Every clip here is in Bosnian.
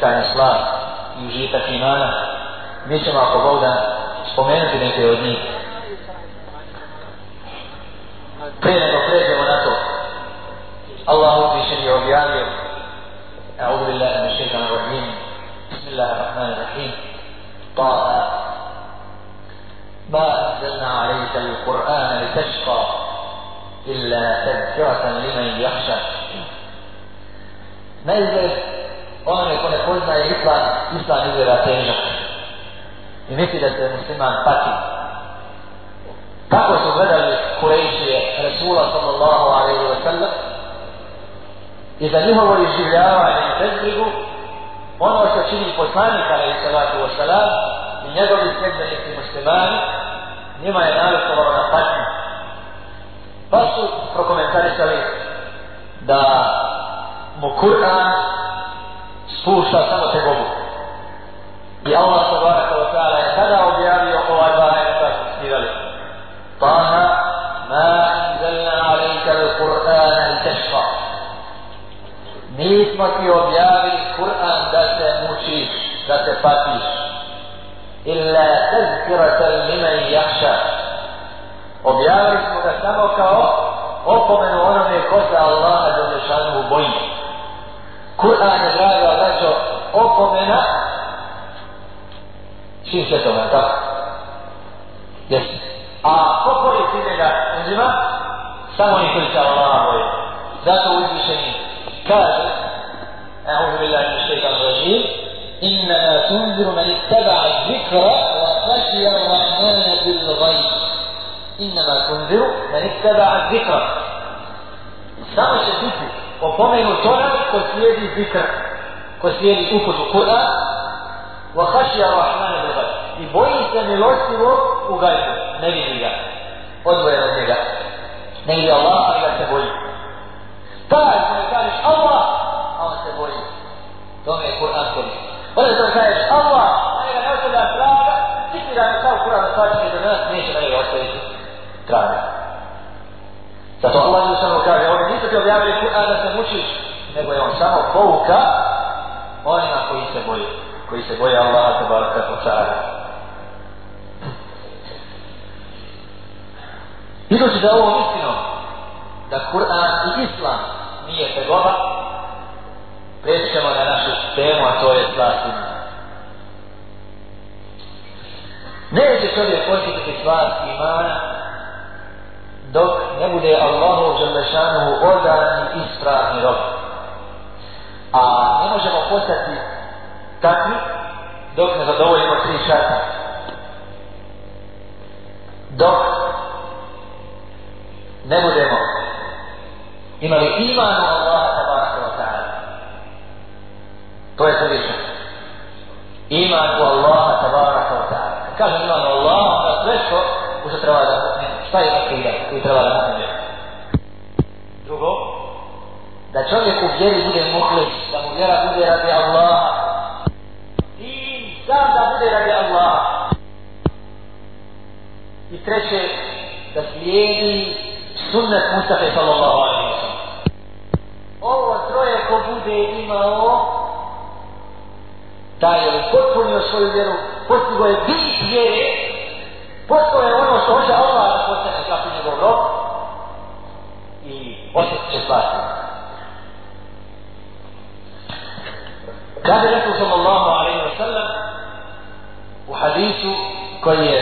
krajna slava i užitak imana, mi ćemo ako Bog da spomenuti neke od njih. Prije nego pređemo na to, Allah uzvišen je objavio أعوذ بالله من الشيطان الرجيم بسم الله الرحمن الرحيم طه ما أنزلنا عليك القرآن لتشقى إلا تذكرة لمن يخشى Naizgled, onome ko ne poznaje islam, islam izgleda težak. I misli da se musliman pati. Kako su gledali Kurejšije Rasula sallallahu alaihi wa sallam i za njihovo izživljavanje i bezbrigu ono što čini poslanik alaihi salatu wa salam i njegovi sredbenici muslimani njima je navikovalo na patnju. Pa su prokomentarisali da mu Kur'an pušta samo te Bogu. I Allah tabaraka wa ta'ala je tada objavio ovaj dva ajeta su stirali. Taha pa ma anzalna alejka al-Qur'ana al-tashqa. Nismo ti objavili Kur'an da se mučiš, da se patiš. Illa tazkiratan limen jahša. Objavili smo ga samo kao opomenu onome ko se Allaha Đelešanu boji. Kur'an je draga braćo opomena svim svjetovima, tako? Jesi. A ko koristi njega uzima? Samo oni koji se Allaha boji. Zato uzvišeni kaže أعوذ بالله من الشيطان الرجيم إنما تنذر من اتبع الذكر وخشي الرحمن بالغيب إنما تنذر من اتبع الذكر Samo će biti opomenut onaj ko slijedi zikr, ko slijedi uputu Kur'an, wa khashya rahman bil ghaib. I boji se milostivo u gajbu, ne vidi ga, odvojen od njega. Ne vidi Allah, ali ga se boji. Taj koji kažeš Allah, a on se boji. to mi je Kur'an koristi. Onda to kažeš Allah, a njega ne ostavlja traga, citira me kao Kur'an da svačine do nas, neće na njega ostaviti traga. Zato Allah je samo kaže, oni nisu ti objavili Kur'an da se mučiš, nego je on samo pouka onima koji se boje, koji se boje Allaha te baraka wa ta'ala. Idući za ovom istinom, da Kur'an i Islam nije tegoba, prećemo na našu temu, a to je slast imana. Neće čovjek posjetiti slast imana dok ne bude Allahu Želešanuhu odan i ispravni rob. A ne možemo postati takvi dok ne zadovoljimo tri šarta. Dok ne budemo imali iman u Allaha tabaraka wa ta'ala. To je sredično. Iman u Allaha tabaraka wa ta'ala. Kad kažem iman u Allaha, onda sve što u što treba da šta je akida koji treba da mu'min Drugo, da čovjek u vjeri bude muhlis, vjera bude radi Allaha. Din sam da bude radi Allaha. I treće, da slijedi sunnet Mustafa sallallahu alaihi wa sallam. Ovo troje ko bude imao, taj je potpunio svoju vjeru, postigo je bit vjere, koji je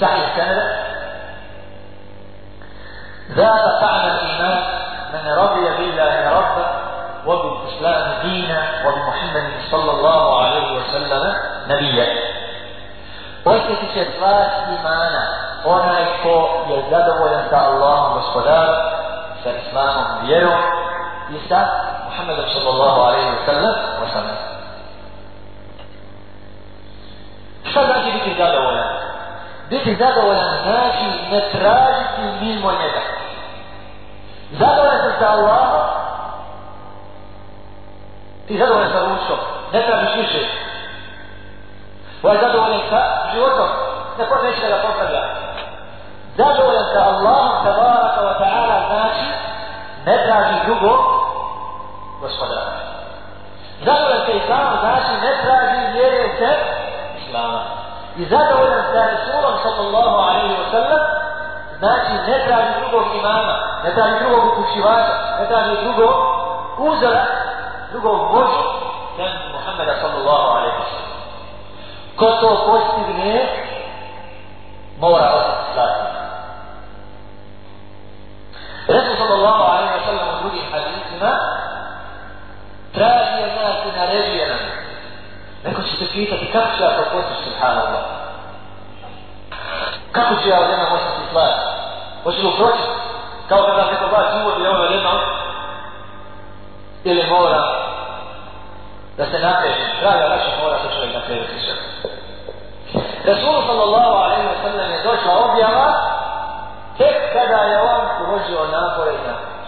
sahih sanada ذاق طعم الإيمان من رضي بالله ربا وبالإسلام دينا وبمحمد صلى الله عليه وسلم نبيا osjeti će slast imana onaj ko je zadovoljan sa Allahom gospodarom, sa islamom vjerom i sa Muhammedom sallallahu alaihi wa sallam wa sallam. Biti zadovoljan znači ne tražiti mimo njega. Zadovoljan sam sa Allahom, ti zadovoljan sa ručom, ne tražiš više, Ovo je zadovoljen sa životom. Ne pot neće da ga popravlja. Zadovoljan sa Allahom tabaraka wa ta'ala znači ne traži drugo gospodara. Zadovoljan sa Islamom znači ne traži vjere se Islama. Zadovoljan sa Rasulom sallallahu alaihi wa sallam, znači ne traži drugog imama, ne traži drugog upućivača, ne traži drugog uzora, drugog vođu, sem Muhammeda sallallahu alaihi wa sallam. Ko to postigne, mora ostati slatnik. Resul sallallahu alaihi wa sallam u drugim hadisima će te pitati kako ću ja to postići, subhanallah. Kako ću ja od jedna ostati stvar? Hoće li proći? Kao kada neko baš uvodi ono jedno ili mora da se napreži. Draga naša mora se čovjek napreži. Rasul sallallahu alaihi wa sallam je došla objava tek kada je on uložio napore i napore.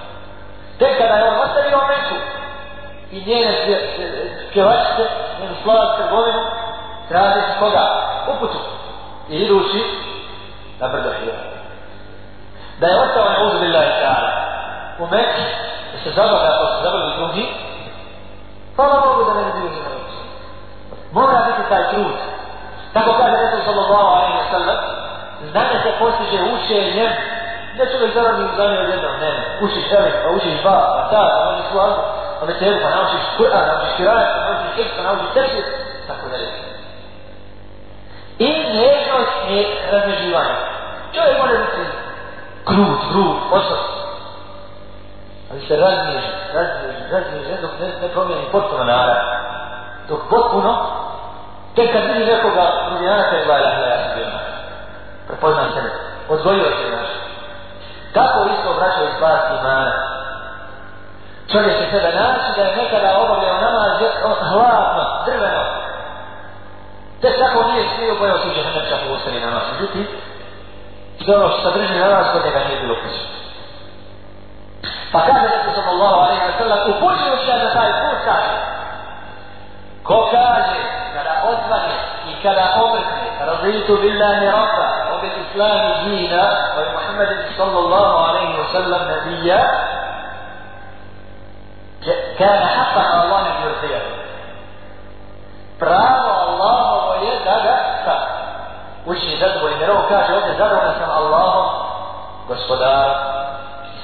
Tek kada je on ostavio Meku i njene pjevačice, među slavac trgovinu, traži se koga? Uputu. I idući na brdo Hira. Da je ostao na uzu billahi ta'ala u Meku, da se zabavlja ako se zabavlja drugi, hvala Bogu da ne bi bio Mora biti taj trud. Tako kaže Resul sallallahu alaihi wa sallam, znanje se postiže učenjem, ne čovjek zaradi znanje od jednog, ne, učiš elif, pa učiš ba, pa ta, pa naučiš svu pa večeru, pa naučiš Kur'an, pa naučiš kirajat, pa naučiš nauči tefsir, tako da je. I nježnost je razmeživanje. Čovjek može biti krut, krut, osvrt, ali se razmježi, razmježi, razmježi, dok ne, ne promijeni potpuno narav, dok potpuno Tek kad vidi nekoga drugijana te dva ilaha ja sam bio naš. Prepoznam sebe. Odgojio se naš. Tako isto obraćaju spasti imana. Čovjek će sebe naći da je nekada obavljao namaz hladno, drveno. Tek tako nije smio bojao se hrneča po ustavi namaz. Međutim, sve ono što sadrži namaz kod njega nije bilo prisutno. Pa kaže Reku sallallahu alaihi wa sallam, upućujući na taj put kaže, ko kaže kada odvane i kada omrkne raditu billahi rabba bil islami dina wa bi muhammadin sallallahu alaihi wa sallam nabija kana haqqan Allah ne yurtija pravo Allahovo je da ga sa učini zadovoljim, jer ovo kaže ovdje zadovoljan sam Allahom gospodar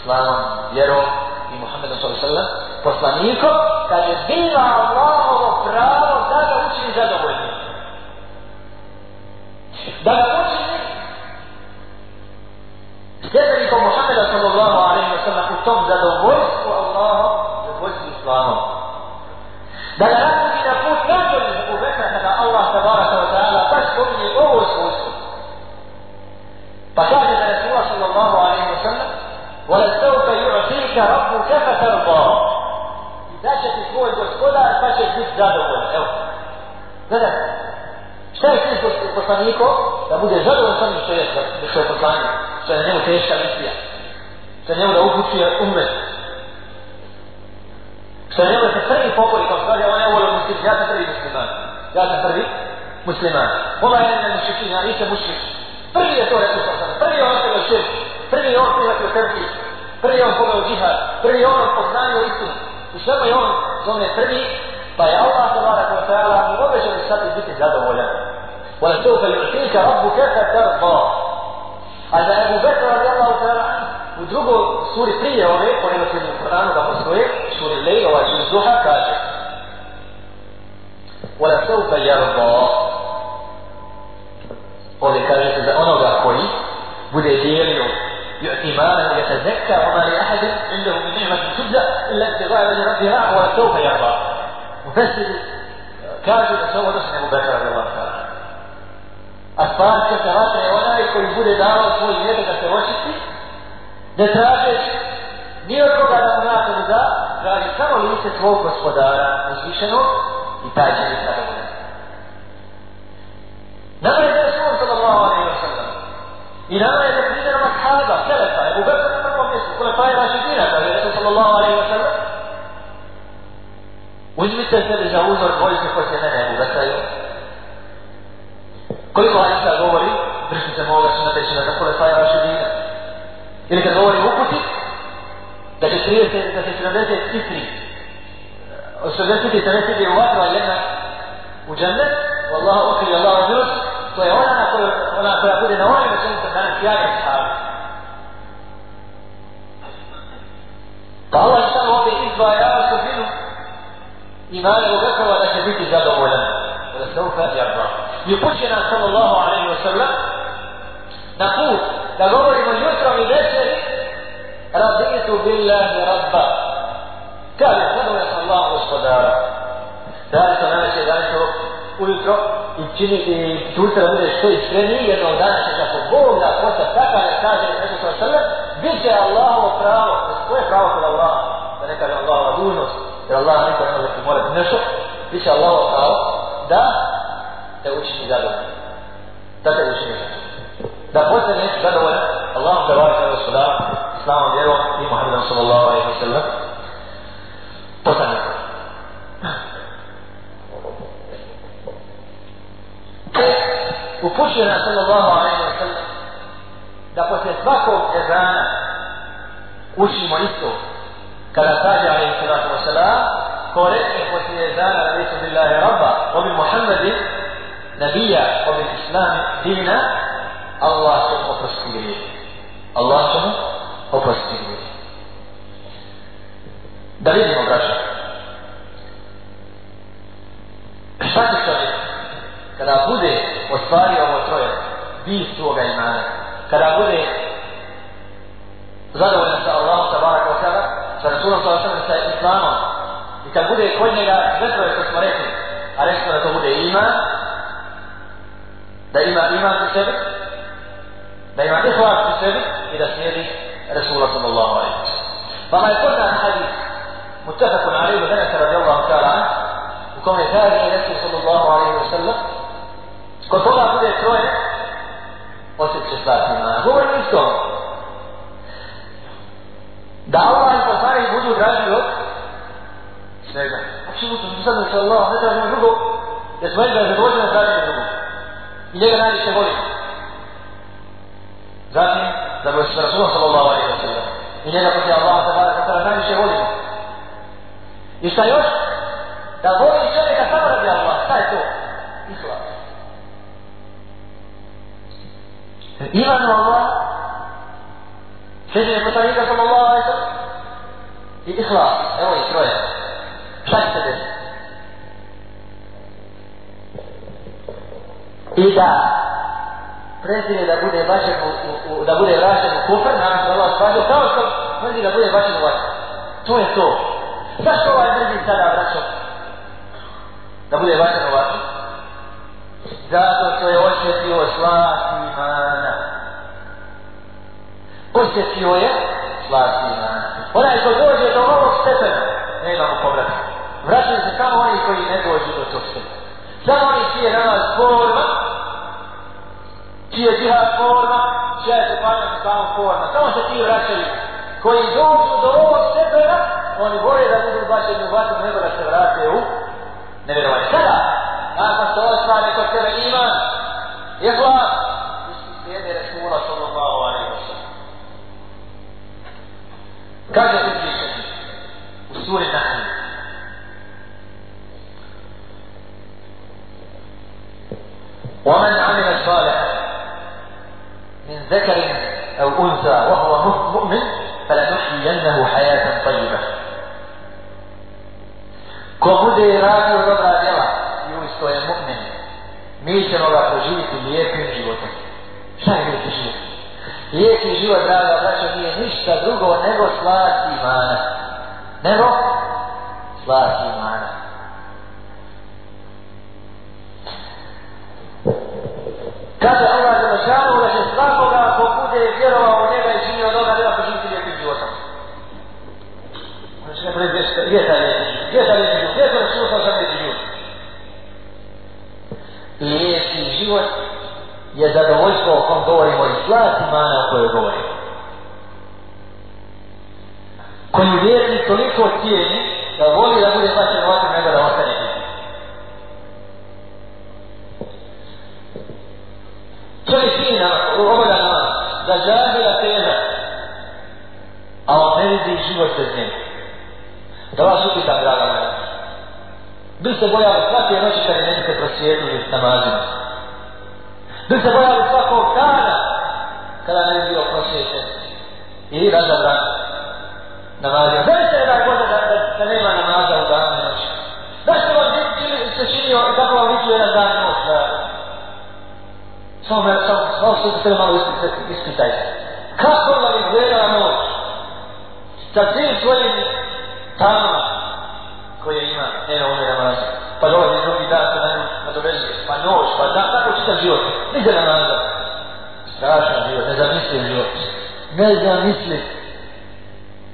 islamom vjerom i Muhammedom s.a.v. poslanikom kaže bila وَلَسْتَوْكَ يُعْتِيكَ رَبُّكَ فَتَرْضَى da će ti tvoj gospodar pa će biti zadovoljan. Evo, gledaj, šta je cilj poslaniko? Da bude zadovoljan sa njim što je, što je poslanik, što je na njemu teška misija, što je njemu da upućuje umet, što je njemu da se prvi pokori, kao kaže, on je volio muslim, ja sam prvi musliman, ja sam prvi musliman. Ova je jedna mušikin, ja nisam mušik. Prvi je to rekao sam, prvi je on ostavio šir, prvi je on prihvatio krvi, prvi je on pogledao džihad, prvi on poznanio istinu. U svemu je on zove prvi, pa je Allah tabarak wa ta'ala i obećao da sad biti zadovoljan. Wala sawfa yu'tika rabbuka fatarda. A da je Abu Bekr radijallahu ta'ala u drugoj suri prije ove, po nema se u da postoje, suri Lej, ovaj suri Zuha, kaže Wala sawfa yarda. Ovdje kaže se za onoga koji bude dijelio يؤتي مالا ويتزكى وما لأحد عنده من نعمة تبدأ إلا ابتغاء وجه ربها ولسوف يرضى. مفسر كاجو سوى نفسه أبو بكر رضي الله تعالى أطفال كثرات ولا يكون يقول دارو سوى يدك التوشتي نتراجع nije od koga da mu nakon da traži samo lice svog gospodara uzvišenog i taj će biti zadovoljan. Nama je Rasul sallallahu alaihi wa sallam i nama je definirano ashaba, selefa, Ebu Bekr na prvom mjestu, kulefaje rašidina, kaže Rasul sallallahu alaihi wa sallam. Uzmite sebi za uzor dvojice poslije mene Ebu Bekra i Koliko hadisa govori, držite se moga sunata i sunata kulefaje rašidina. Ili kad govori uputi, da će 30, da će 70 cifri, od 60 i 70 je u vatru, a jedna u džennet, Wallahu okri Allahu milost, to je ona, koja, ona koja bude na ovim rečenicama danas sjajni sahabi. Pa Allah samo ovdje izdvaja osobinu imana u vekova da će biti zadovoljan. Da se ufa jarba. I upuće nas sallallahu alaihi wa sallam na put da govorimo jutro i večeri raditu billahi rabba. Kaže, zadovoljan sam Allah gospodara. Da li to nameće, da li to ujutro i čini i sutra bude što iskreniji jednog dana će kako Bog da posta takav je kaže Resul sallam bit će Allahovo pravo. To je pravo kod Allaha? Da ne kaže Allahova dužnost. Jer Allah niko ne može ti nešto. Bit će Allahovo pravo da te učini zadovoljno. Da te učini zadovoljno. Da postaneš zadovoljan Allahom te vajta gospodar, islamom vjerom i Muhammedom sallallahu alaihi wa sallam. Postane to. Upućuje nas sallallahu alaihi wa sallam da poslije svakog ezana učimo isto. Kada kaže alaihi sallatu wasalam ko reče poslije ezana radisu billahi rabba obi Muhammedi nabija obi islam dina Allah će mu oprosti grije Allah će mu oprosti grije da vidimo braća šta će čovjek kada bude ostvario ovo troje bit svoga imana kada bude zadovoljan sa Allahom sa baraka wa sada sa Rasulom sa Rasulom sa Islamom i kad bude kod njega sve troje što smo rekli a rekli da to bude iman da ima iman u sebi da ima ihlas u sebi i da slijedi Rasula sallallahu alaihi wa sallam pa ma je poznat hadis متفق عليه ذلك رضي الله تعالى عنه وكون ثاني رسول صلى الله عليه وسلم Kod toga bude troje, osjet će slati imana. Govorim isto. Da Allah svega. Apsolutno, mi sad se Allah, ne tražimo drugo, jer smo jedno zadovoljeno da tražimo drugo. I njega najviše volimo. Zatim, da bi se Rasulom sallallahu alaihi wa sallam. I njega proti Allah sallallahu alaihi wa sallam najviše volimo. I šta još? Da voli čovjeka samo radi Allah. Šta je to? Islam. Iman u Allah, sjeđenje poslanika sallallahu alaihi sallam i ihlas, evo i troje. Šta će se desiti? I da prezire da bude bačen u, u, u, da bude vraćen u kufr, nakon što Allah spadio, kao što prezire da bude bačen u vatru. To je to. Zašto ovaj drugi sada vraćao? Da bude bačen u vatru? Zato što je osjetio slast imana. Osjetio je slast imana. Onaj ko dođe do ovog stepena, nema mu povratka. Vraćaju se samo oni koji ne dođu do tog stepena. Samo oni čiji je namaz forma, čiji je džihad forma, čija je sepanja samo forma. Samo se ti vraćaju. Koji dođu do ovog stepena, oni vole da budu bačeni u vatru nego da se vrate u nevjerovanje. Sada, nakon što ostane kod tebe iman, si slijede Resula sallallahu alaihi wa sallam. Kaže أو أنثى وهو مؤمن فلنحيينه حياة طيبة ko bude radio dobra djela i uisto je mu'min, mi ćemo ga poživiti lijepim životom. Šta je lijepi život? Lijepi život, draga braćo, nije ništa drugo nego slast imana. Nego slast imana. Kaže Allah bude gdje je taj lijepi život? Gdje je taj lijepi život? Gdje sam sam lijepi život? Lijepi život je zadovoljstvo o kom govorimo i slast imana o kojoj govorimo. Koju vjerni toliko cijeni da voli da bude bačen ovakvim nego da ostane biti. Čovjek sina obavlja namaz, da džahila tema a on ne vidi život bez njega. Da vas upitam, draga moja. Bi se bojali svake noći kada ne se prosvijetili namazima. Bi se bojali svakog dana kada ne bi bio prosvjeten. I razabran namazima. Zašto je da Bože da, da, da nema namaza u danu i noći? Zašto vam se činio i kako vam vidio jedan dan i noć? Da, samo, samo, samo što se malo ispitajte. Kako vam izgleda noć? Sa svim svojim tamama koje ima, e, nema je namaza. Pa dolazi drugi dan, se na nju nadovezuje, pa noć, pa da, tako čita život. Nigde namaza. Strašan život, nezamisliv život. Nezamisliv.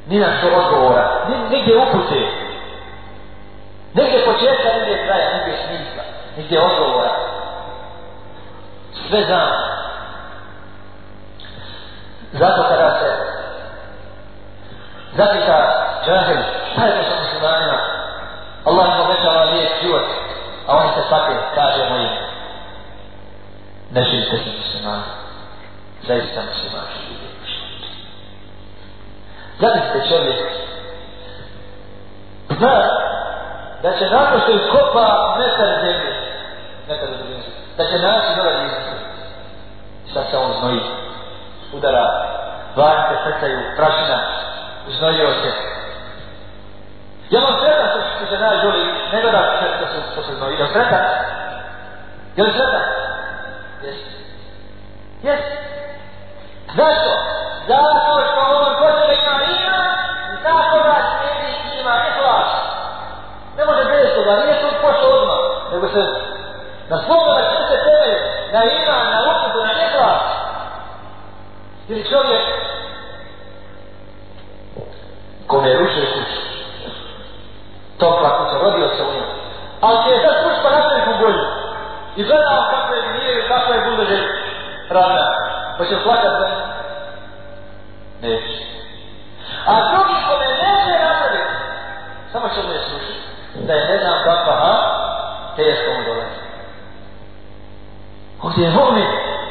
Ni na što odgovora, ni, nigdje upute. Nigdje početka, nigdje kraja, nigdje smisla, nigdje odgovora. Sve znam. Zato kada se zapita džahil, šta je to sa muslimanima? Allah im obećava lijek život, a oni se pate, kaže moji, ne živite se muslimani, zaista muslimani živite. Zamislite čovjek, zna da će nakon što iskopa metar zemlje, metar zemlje, da će naći nova zemlje. Sad se on znoji, udara, varke srcaju, prašina, uznojio se. Je li on sretan što, se žena doli, ne gleda što se, što se znoji, li sretan? Je li sretan? Jes. Jes. Zašto? Zato što ono kod sebe ima ima zato tako da slijedi ima ihlas. Ne može bez toga, nije to pošlo odmah, nego se na svome račun se temelj, na ima, na uputu, na ihlas. Ili čovjek kome je rušio topla kuća, rodio se u njoj. ali će je sad kuć pa nastaviti u bolju. I gledao kako je nije, kako je buldože rada. Pa će plakat za njim. Neće. A drugi kome neće napraviti, samo će me slušati. Da je ne znam kakva, ha, teško mu dolazi. Ovdje je mu'min,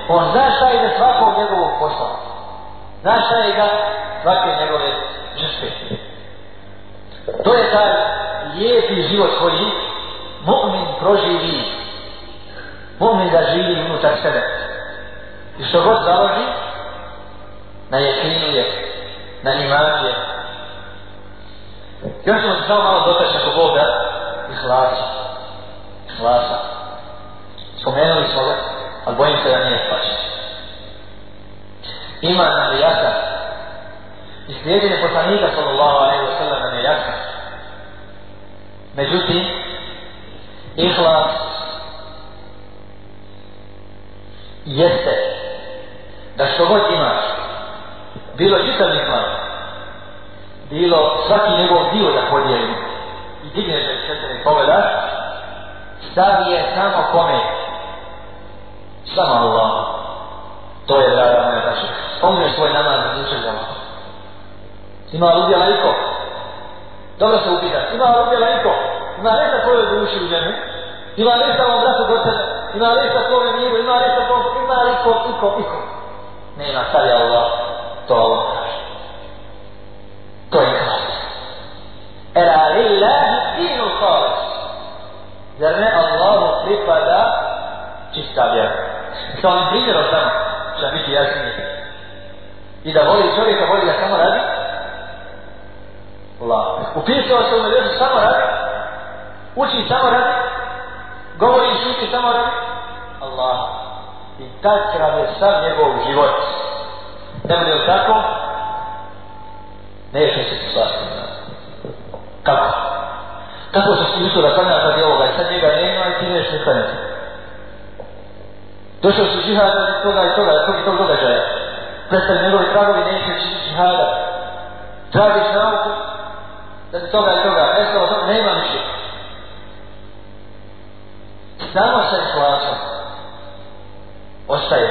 on zna šta ide svakog njegovog posla. Zna šta je ga svake njegove žrtve. To je taj lijepi život koji mu'min proživi. Mu'min da živi unutar sebe. I što god založi, na jekinu je, na imanu je. Još ćemo se samo malo dotaći ako Bog da, ihlasa. hlasa. Spomenuli smo ga, ali bojim se da nije spašen. Ima nam je jasan. I slijedine poslanika sallallahu alaihi wa sallam nam je jasan. Međutim, ihlas jeste da što god imaš, bilo čitav ihlas, bilo svaki njegov dio da podijelim i digneš da četiri pogledaš, stavi je samo kome Samo Allah. To je draga moja braća. Spomneš svoj namaz na za Allah. Ima li udjela iko? Dobro se upita. Ima li udjela iko? Ima li sa duši u ženu? Ima li ovom bratu do tebe? Ima li sa miru? Ima li sa? Ima li iko, iko, iko? Nema, sad je Allah. To Allah kaže. To je klas. Era lillahi dinu khalis. Zar ne Allahu pripada čista vjera? sa ovim primjerom tamo, će biti jasnije. I da voli čovjeka, voli da samo radi. Allah. Upisao se u medresu samo radi. Uči samo radi. Govori i šuti samo radi. Allah. I tak je sam njegov život. Ne bude li tako? Neće se poslati. Kako? Kako se ti ušao da klanja sad je ovoga i sad njega nema i ti neš ne klanjati? Došao su džihad od toga i toga, od tog događaja. Prestali njegovi tragovi, neće čini džihada. Tragiš nauku, bez toga i toga, bez toga, toga nema više. Samo sa ihlasom ostaje.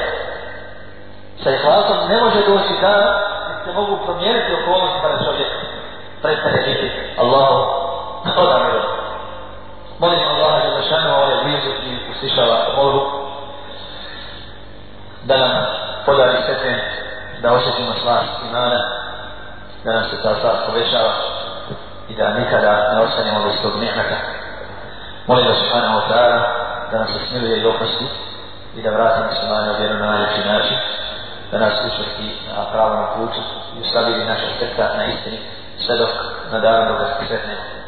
Sa ihlasom ne može doći da se mogu promijeniti okolnosti pa kada čovjek prestane biti Allahu odamio. Molim Allaha da zašanu ovaj blizu i uslišava molbu da nam podari stepen da osjetimo slast imana, da nam se ta slast povećava i da nikada ne ostanemo bez tog nehmeta. Molim da subhanahu wa ta'ala da nas smiluje i oprosti i da vrati muslimane u vjeru na najljepši način, da nas učvrti na pravom putu i ustabili naša srca na istini sve dok na danu da ga sretnemo.